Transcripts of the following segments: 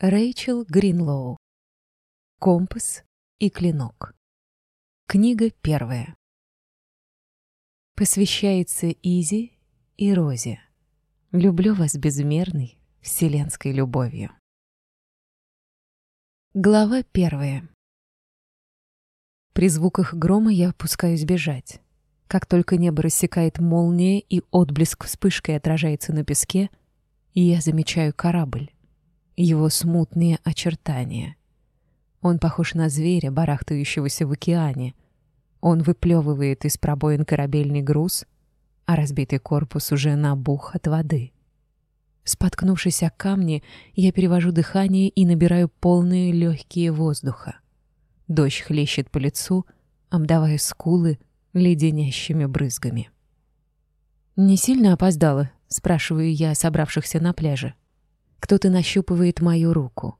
Рэйчел Гринлоу. Компас и клинок. Книга первая. Посвящается Изи и Розе. Люблю вас безмерной вселенской любовью. Глава первая. При звуках грома я опускаюсь бежать. Как только небо рассекает молния и отблеск вспышкой отражается на песке, я замечаю корабль. его смутные очертания. Он похож на зверя, барахтающегося в океане. Он выплевывает из пробоин корабельный груз, а разбитый корпус уже набух от воды. Споткнувшись о камни, я перевожу дыхание и набираю полные легкие воздуха. Дождь хлещет по лицу, обдавая скулы леденящими брызгами. «Не сильно опоздала?» — спрашиваю я собравшихся на пляже. Кто-то нащупывает мою руку.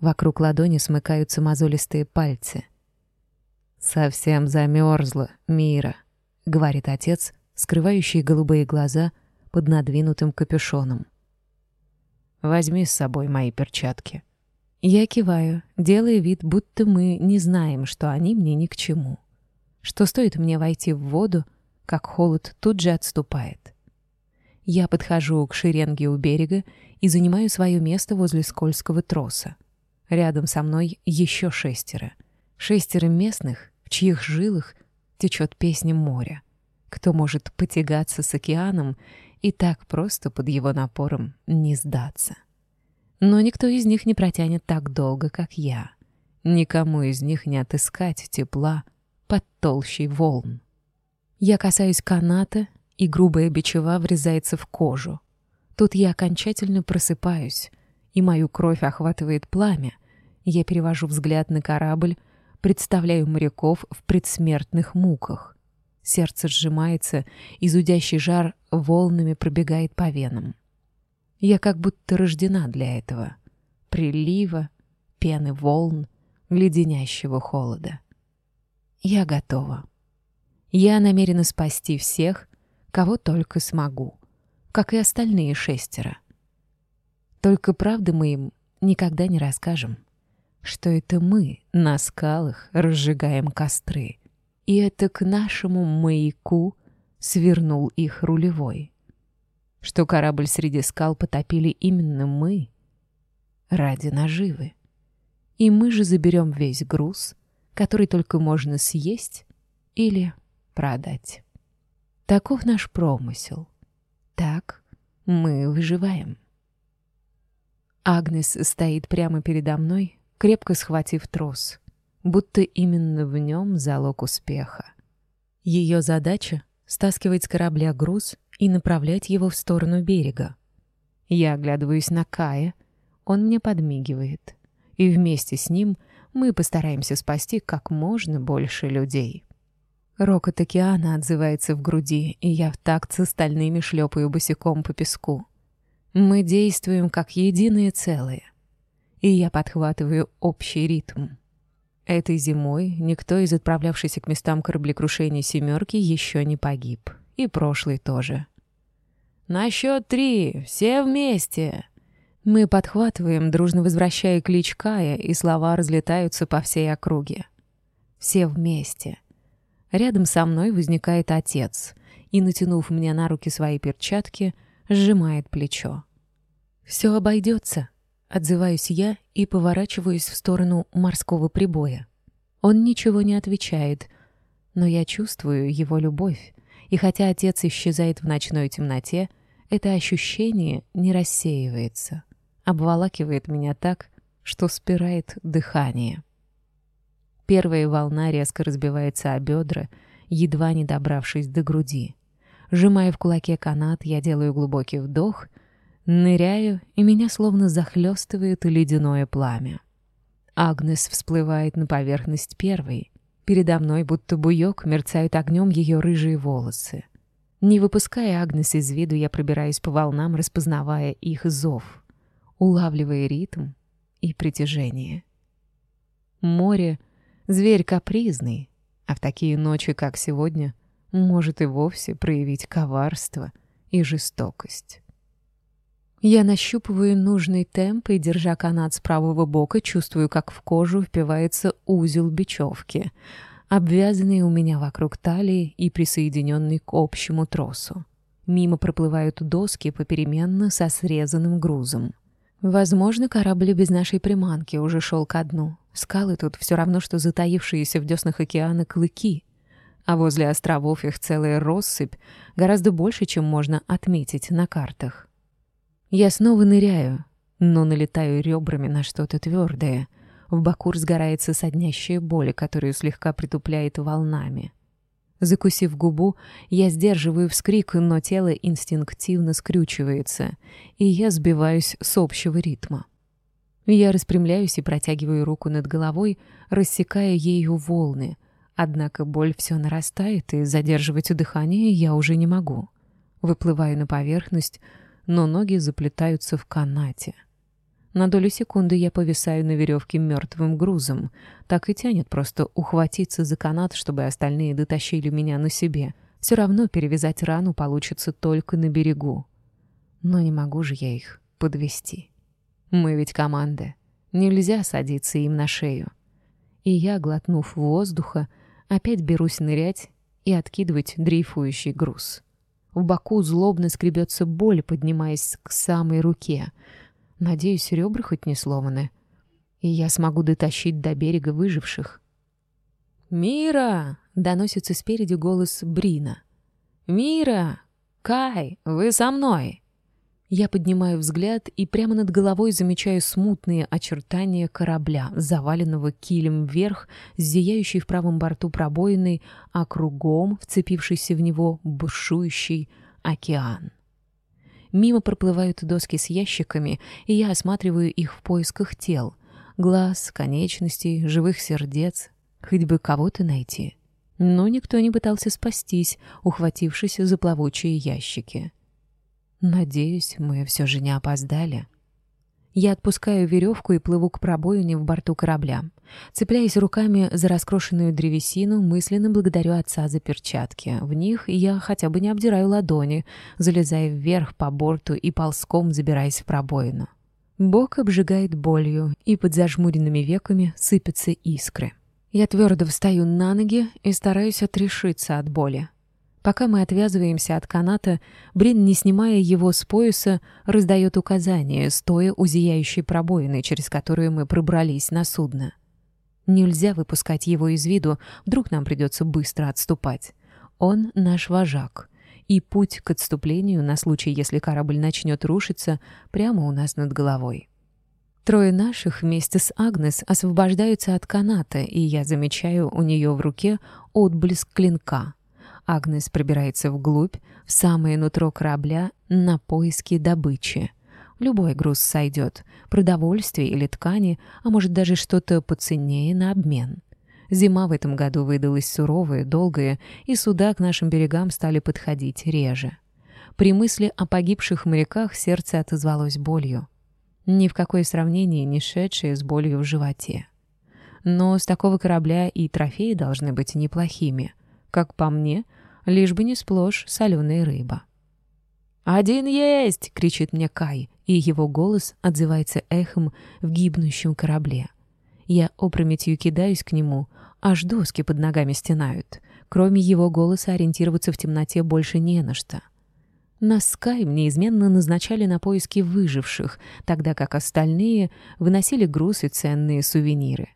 Вокруг ладони смыкаются мозолистые пальцы. «Совсем замерзла, Мира», — говорит отец, скрывающий голубые глаза под надвинутым капюшоном. «Возьми с собой мои перчатки». Я киваю, делая вид, будто мы не знаем, что они мне ни к чему. Что стоит мне войти в воду, как холод тут же отступает. Я подхожу к шеренге у берега и занимаю свое место возле скользкого троса. Рядом со мной еще шестеро. Шестеро местных, в чьих жилах течет песня моря. Кто может потягаться с океаном и так просто под его напором не сдаться. Но никто из них не протянет так долго, как я. Никому из них не отыскать тепла под толщей волн. Я касаюсь каната, и грубая бичева врезается в кожу. Тут я окончательно просыпаюсь, и мою кровь охватывает пламя. Я перевожу взгляд на корабль, представляю моряков в предсмертных муках. Сердце сжимается, и зудящий жар волнами пробегает по венам. Я как будто рождена для этого. Прилива, пены волн, леденящего холода. Я готова. Я намерена спасти всех, кого только смогу, как и остальные шестеро. Только правды мы им никогда не расскажем, что это мы на скалах разжигаем костры, и это к нашему маяку свернул их рулевой. Что корабль среди скал потопили именно мы ради наживы. И мы же заберем весь груз, который только можно съесть или продать. Таков наш промысел. Так мы выживаем. Агнес стоит прямо передо мной, крепко схватив трос, будто именно в нем залог успеха. Ее задача — стаскивать с корабля груз и направлять его в сторону берега. Я оглядываюсь на Кая, он мне подмигивает, и вместе с ним мы постараемся спасти как можно больше людей. Рокот океана отзывается в груди, и я в такт с остальными шлепаю босиком по песку. Мы действуем как единое целое. И я подхватываю общий ритм. Этой зимой никто из отправлявшихся к местам кораблекрушения «семерки» еще не погиб. И прошлый тоже. «На счет три! Все вместе!» Мы подхватываем, дружно возвращая клич Кая, и слова разлетаются по всей округе. «Все вместе!» Рядом со мной возникает отец и, натянув мне на руки свои перчатки, сжимает плечо. «Все обойдется», — отзываюсь я и поворачиваюсь в сторону морского прибоя. Он ничего не отвечает, но я чувствую его любовь, и хотя отец исчезает в ночной темноте, это ощущение не рассеивается, обволакивает меня так, что спирает дыхание. Первая волна резко разбивается о бедра, едва не добравшись до груди. Сжимая в кулаке канат, я делаю глубокий вдох, ныряю, и меня словно захлестывает ледяное пламя. Агнес всплывает на поверхность первой. Передо мной, будто буёк, мерцают огнем ее рыжие волосы. Не выпуская Агнес из виду, я пробираюсь по волнам, распознавая их зов, улавливая ритм и притяжение. Море зверь капризный, а в такие ночи, как сегодня, может и вовсе проявить коварство и жестокость. Я нащупываю нужный темп и, держа канат с правого бока, чувствую, как в кожу впивается узел бечевки, обвязанный у меня вокруг талии и присоединенный к общему тросу. Мимо проплывают доски попеременно со срезанным грузом. Возможно, корабль без нашей приманки уже шел ко дну. Скалы тут все равно, что затаившиеся в деснах океана клыки. А возле островов их целая россыпь, гораздо больше, чем можно отметить на картах. Я снова ныряю, но налетаю ребрами на что-то твердое. В боку разгорается соднящая боль, которую слегка притупляет волнами. Закусив губу, я сдерживаю вскрик, но тело инстинктивно скрючивается, и я сбиваюсь с общего ритма. Я распрямляюсь и протягиваю руку над головой, рассекая ею волны, однако боль все нарастает, и задерживать дыхание я уже не могу. Выплываю на поверхность, но ноги заплетаются в канате — на долю секунды я повисаю на веревке мертвым грузом. Так и тянет просто ухватиться за канат, чтобы остальные дотащили меня на себе. Все равно перевязать рану получится только на берегу. Но не могу же я их подвести. Мы ведь команда. Нельзя садиться им на шею. И я, глотнув воздуха, опять берусь нырять и откидывать дрейфующий груз. В боку злобно скребется боль, поднимаясь к самой руке — надеюсь, ребра хоть не сломаны. И я смогу дотащить до берега выживших. «Мира!» — доносится спереди голос Брина. «Мира! Кай, вы со мной!» Я поднимаю взгляд и прямо над головой замечаю смутные очертания корабля, заваленного килем вверх, зияющей в правом борту пробоиной, а кругом, вцепившийся в него, бушующий океан. Мимо проплывают доски с ящиками, и я осматриваю их в поисках тел, глаз, конечностей, живых сердец, хоть бы кого-то найти. Но никто не пытался спастись, ухватившись за плавучие ящики. Надеюсь, мы все же не опоздали. Я отпускаю веревку и плыву к пробоине в борту корабля. Цепляясь руками за раскрошенную древесину, мысленно благодарю отца за перчатки. В них я хотя бы не обдираю ладони, залезая вверх по борту и ползком забираясь в пробоину. Бок обжигает болью, и под зажмуренными веками сыпятся искры. Я твердо встаю на ноги и стараюсь отрешиться от боли. Пока мы отвязываемся от каната, Брин, не снимая его с пояса, раздает указания, стоя у зияющей пробоины, через которую мы пробрались на судно. Нельзя выпускать его из виду, вдруг нам придется быстро отступать. Он наш вожак, и путь к отступлению на случай, если корабль начнет рушиться, прямо у нас над головой. Трое наших вместе с Агнес освобождаются от каната, и я замечаю у нее в руке отблеск клинка — Агнес пробирается вглубь, в самое нутро корабля, на поиски добычи. Любой груз сойдет, продовольствие или ткани, а может даже что-то поценнее на обмен. Зима в этом году выдалась суровая, долгая, и суда к нашим берегам стали подходить реже. При мысли о погибших моряках сердце отозвалось болью. Ни в какое сравнение не шедшее с болью в животе. Но с такого корабля и трофеи должны быть неплохими. Как по мне — лишь бы не сплошь соленая рыба. «Один есть!» — кричит мне Кай, и его голос отзывается эхом в гибнущем корабле. Я опрометью кидаюсь к нему, аж доски под ногами стенают. Кроме его голоса ориентироваться в темноте больше не на что. Нас с Каем неизменно назначали на поиски выживших, тогда как остальные выносили груз и ценные сувениры.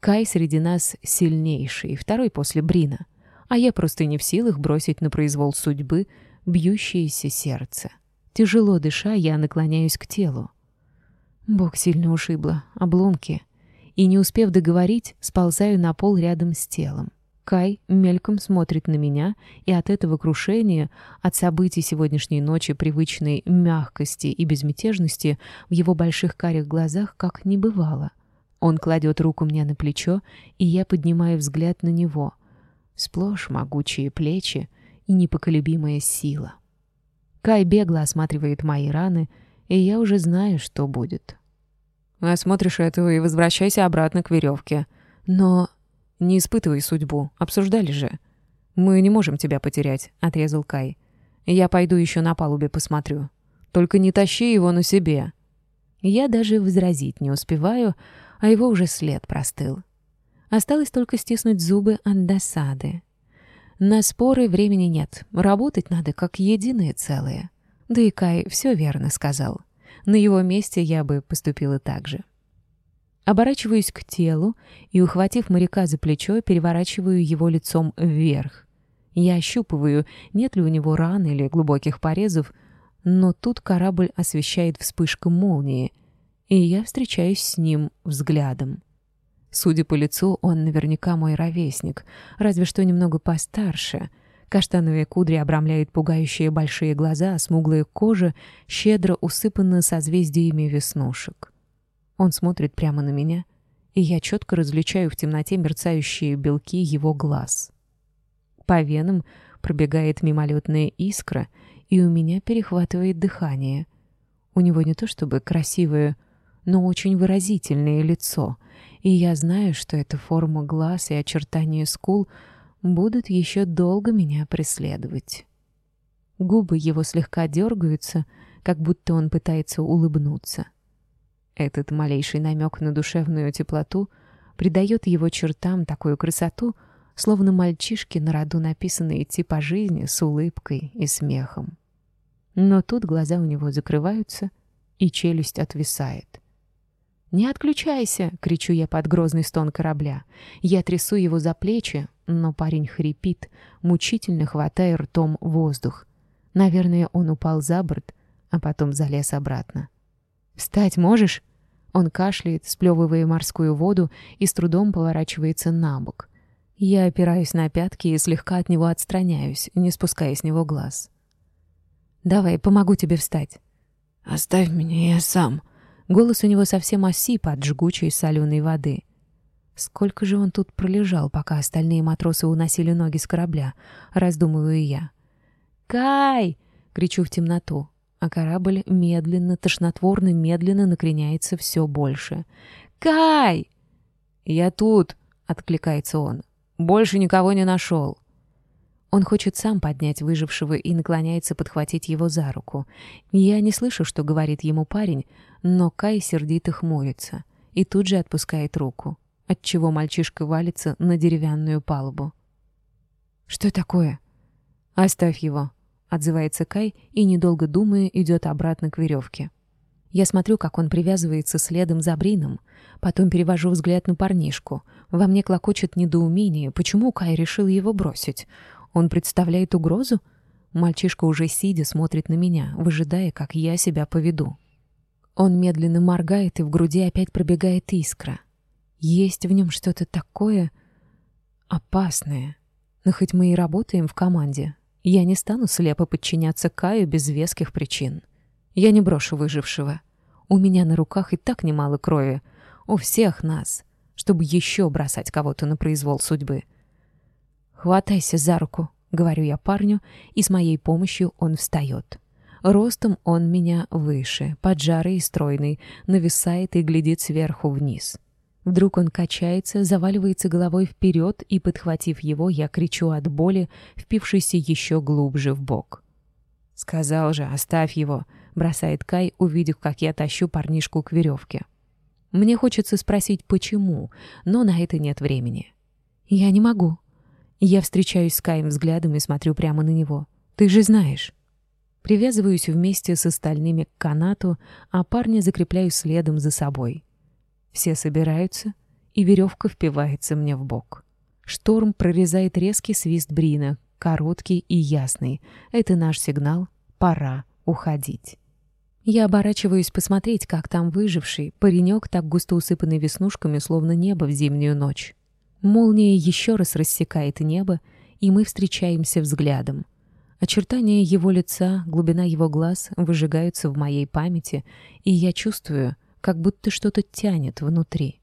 Кай среди нас сильнейший, второй после Брина — а я просто не в силах бросить на произвол судьбы бьющееся сердце. Тяжело дыша, я наклоняюсь к телу. Бог сильно ушибло, обломки. И не успев договорить, сползаю на пол рядом с телом. Кай мельком смотрит на меня, и от этого крушения, от событий сегодняшней ночи привычной мягкости и безмятежности в его больших карих глазах как не бывало. Он кладет руку мне на плечо, и я поднимаю взгляд на него — сплошь могучие плечи и непоколебимая сила. Кай бегло осматривает мои раны, и я уже знаю, что будет. Осмотришь этого и возвращайся обратно к веревке. Но не испытывай судьбу, обсуждали же. Мы не можем тебя потерять, отрезал Кай. Я пойду еще на палубе посмотрю. Только не тащи его на себе. Я даже возразить не успеваю, а его уже след простыл осталось только стиснуть зубы от досады. На споры времени нет, работать надо как единое целое. Да и Кай все верно сказал. На его месте я бы поступила так же. Оборачиваюсь к телу и, ухватив моряка за плечо, переворачиваю его лицом вверх. Я ощупываю, нет ли у него ран или глубоких порезов, но тут корабль освещает вспышка молнии, и я встречаюсь с ним взглядом. Судя по лицу, он наверняка мой ровесник, разве что немного постарше. Каштановые кудри обрамляют пугающие большие глаза, а смуглая кожа щедро усыпана созвездиями веснушек. Он смотрит прямо на меня, и я четко различаю в темноте мерцающие белки его глаз. По венам пробегает мимолетная искра, и у меня перехватывает дыхание. У него не то чтобы красивое, но очень выразительное лицо, и я знаю, что эта форма глаз и очертания скул будут еще долго меня преследовать. Губы его слегка дергаются, как будто он пытается улыбнуться. Этот малейший намек на душевную теплоту придает его чертам такую красоту, словно мальчишки на роду написаны идти по жизни с улыбкой и смехом. Но тут глаза у него закрываются, и челюсть отвисает. «Не отключайся!» — кричу я под грозный стон корабля. Я трясу его за плечи, но парень хрипит, мучительно хватая ртом воздух. Наверное, он упал за борт, а потом залез обратно. «Встать можешь?» Он кашляет, сплевывая морскую воду и с трудом поворачивается на бок. Я опираюсь на пятки и слегка от него отстраняюсь, не спуская с него глаз. «Давай, помогу тебе встать». «Оставь меня, я сам», Голос у него совсем осип от жгучей соленой воды. Сколько же он тут пролежал, пока остальные матросы уносили ноги с корабля, раздумываю я. «Кай!» — кричу в темноту, а корабль медленно, тошнотворно медленно накреняется все больше. «Кай!» «Я тут!» — откликается он. «Больше никого не нашел!» Он хочет сам поднять выжившего и наклоняется подхватить его за руку. Я не слышу, что говорит ему парень, но Кай сердито хмурится и тут же отпускает руку, отчего мальчишка валится на деревянную палубу. «Что такое?» «Оставь его», — отзывается Кай и, недолго думая, идет обратно к веревке. Я смотрю, как он привязывается следом за Брином, потом перевожу взгляд на парнишку. Во мне клокочет недоумение, почему Кай решил его бросить. Он представляет угрозу? Мальчишка уже сидя смотрит на меня, выжидая, как я себя поведу. Он медленно моргает, и в груди опять пробегает искра. Есть в нем что-то такое опасное. Но хоть мы и работаем в команде, я не стану слепо подчиняться Каю без веских причин. Я не брошу выжившего. У меня на руках и так немало крови. У всех нас. Чтобы еще бросать кого-то на произвол судьбы. «Хватайся за руку», — говорю я парню, и с моей помощью он встает. Ростом он меня выше, поджарый и стройный, нависает и глядит сверху вниз. Вдруг он качается, заваливается головой вперед, и, подхватив его, я кричу от боли, впившейся еще глубже в бок. «Сказал же, оставь его», — бросает Кай, увидев, как я тащу парнишку к веревке. Мне хочется спросить, почему, но на это нет времени. «Я не могу», я встречаюсь с Каем взглядом и смотрю прямо на него. «Ты же знаешь». Привязываюсь вместе с остальными к канату, а парня закрепляю следом за собой. Все собираются, и веревка впивается мне в бок. Шторм прорезает резкий свист Брина, короткий и ясный. Это наш сигнал «пора уходить». Я оборачиваюсь посмотреть, как там выживший, паренек, так густо усыпанный веснушками, словно небо в зимнюю ночь. Молния еще раз рассекает небо, и мы встречаемся взглядом. Очертания его лица, глубина его глаз выжигаются в моей памяти, и я чувствую, как будто что-то тянет внутри.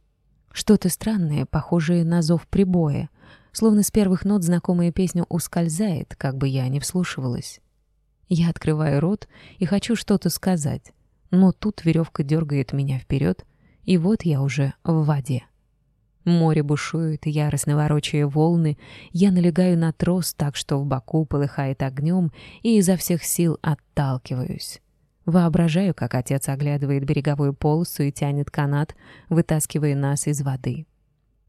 Что-то странное, похожее на зов прибоя, словно с первых нот знакомая песня ускользает, как бы я ни вслушивалась. Я открываю рот и хочу что-то сказать, но тут веревка дергает меня вперед, и вот я уже в воде. Море бушует, яростно наворочая волны, я налегаю на трос так, что в боку полыхает огнем, и изо всех сил отталкиваюсь. Воображаю, как отец оглядывает береговую полосу и тянет канат, вытаскивая нас из воды.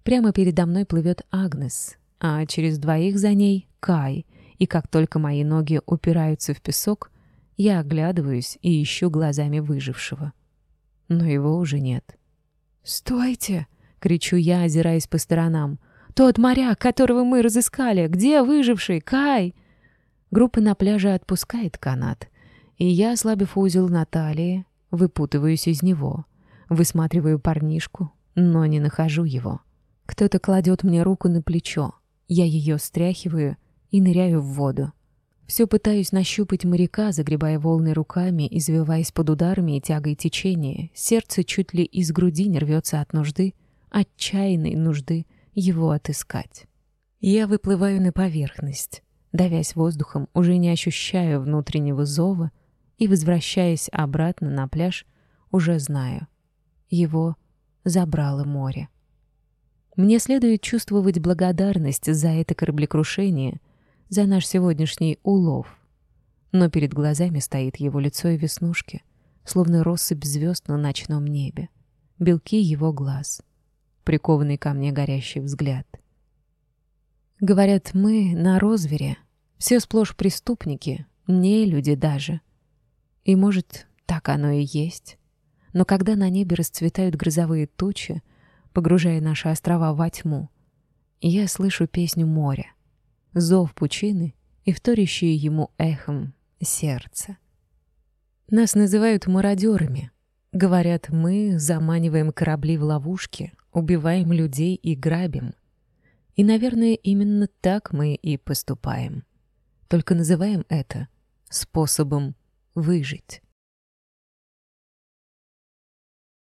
Прямо передо мной плывет Агнес, а через двоих за ней — Кай, и как только мои ноги упираются в песок, я оглядываюсь и ищу глазами выжившего. Но его уже нет. «Стойте!» кричу я, озираясь по сторонам. «Тот моряк, которого мы разыскали! Где выживший? Кай!» Группа на пляже отпускает канат, и я, ослабив узел на выпутываюсь из него. Высматриваю парнишку, но не нахожу его. Кто-то кладет мне руку на плечо. Я ее стряхиваю и ныряю в воду. Все пытаюсь нащупать моряка, загребая волны руками, извиваясь под ударами и тягой течения. Сердце чуть ли из груди не рвется от нужды — отчаянной нужды его отыскать. Я выплываю на поверхность, давясь воздухом, уже не ощущаю внутреннего зова и, возвращаясь обратно на пляж, уже знаю. Его забрало море. Мне следует чувствовать благодарность за это кораблекрушение, за наш сегодняшний улов. Но перед глазами стоит его лицо и веснушки, словно россыпь звезд на ночном небе, белки его глаз — прикованный ко мне горящий взгляд. Говорят, мы на розвере, все сплошь преступники, не люди даже. И, может, так оно и есть. Но когда на небе расцветают грозовые тучи, погружая наши острова во тьму, я слышу песню моря, зов пучины и вторящие ему эхом сердце. Нас называют мародерами. Говорят, мы заманиваем корабли в ловушки, убиваем людей и грабим. И, наверное, именно так мы и поступаем. Только называем это способом выжить.